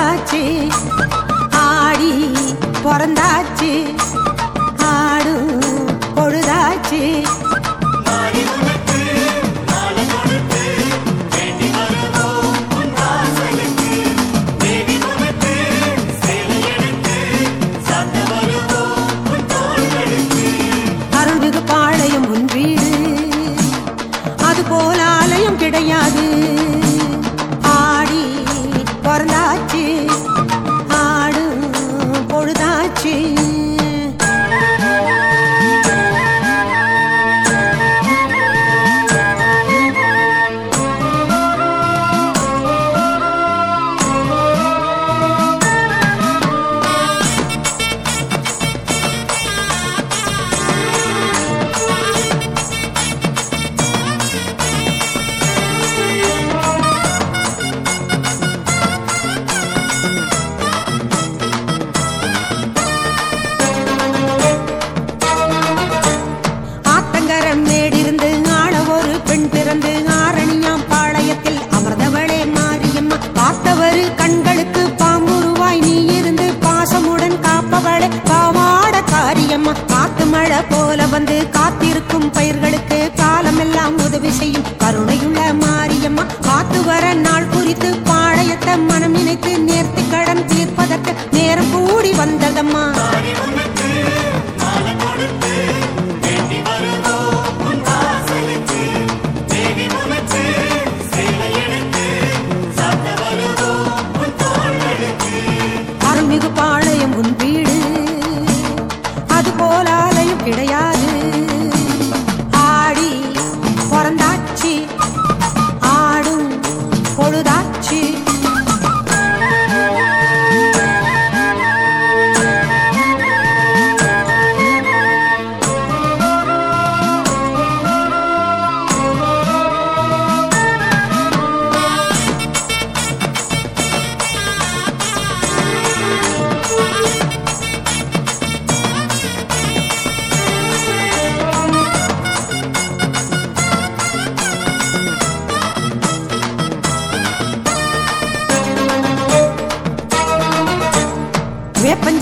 பிறந்தாச்சு ஆடி பிறந்தாச்சு. ஆடும் பொழுதாச்சு. போல ஆலயம் கிடையாது. ஆடி பிறந்தாச்சு. கண்களுக்கு பாம்புருவாய் நீ இருந்து பாசமுடன் காப்பவளே. பாவாட காரியம்மா காத்து மழை போல வந்து காத்திருக்கும் பயிர்களுக்கு காலமெல்லாம் உதவி செய்யும் கருணையுள்ள மாரியம்மா. காத்து வர நாள் குறித்து பாளையத்தை மனம் நினைத்து நேர்த்தி கடன் தீர்ப்பதற்கு நேரம் கூடி வந்ததம்மா.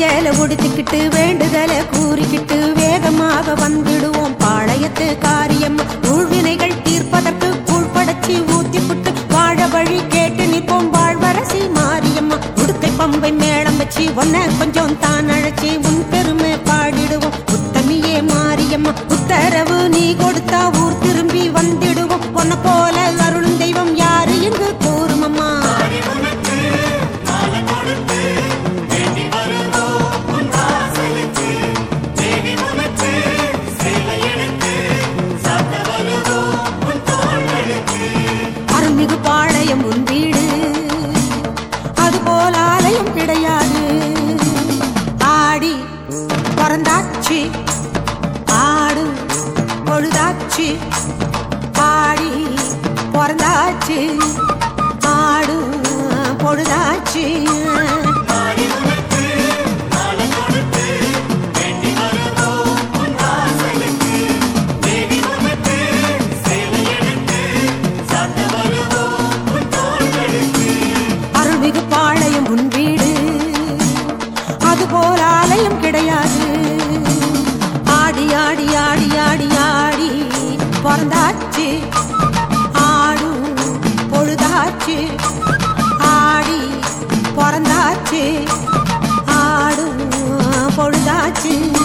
வேப்பஞ்சேல உடுத்திக்கிட்டு வேண்டுதலை கூறிக்கிட்டு வேகமாக வந்துடுவோம். பாளையத்து காரியம் ஊழ்வினைகள் தீர்ப்பதற்கு கூழ்படச்சி ஊத்திப்புட்டு வாழ வழி கேட்டு நிற்போம் வாழ்வரசி மாரியம்மா. உடுக்கை பம்பை மேளம் வச்சு ஒன்ன கொஞ்சம் தான் அழைச்சி உன் பெருமை பாடிடுவோம். உத்தமியே மாரியம்மா உத்தரவு நீ கொடுத்தா ஊர் திரும்பி வந்திடுவோம். உன்னை போல பாடி பாடி பிறந்தாச்சு. ஆடு பொழுதாச்சு. அருள்மிகு அது ஆலயம் கிடையாது. ஆடி ஆடி பொழுதாச்சு ஆடி பிறந்தாச்சு. ஆடும் பொழுதாச்சு.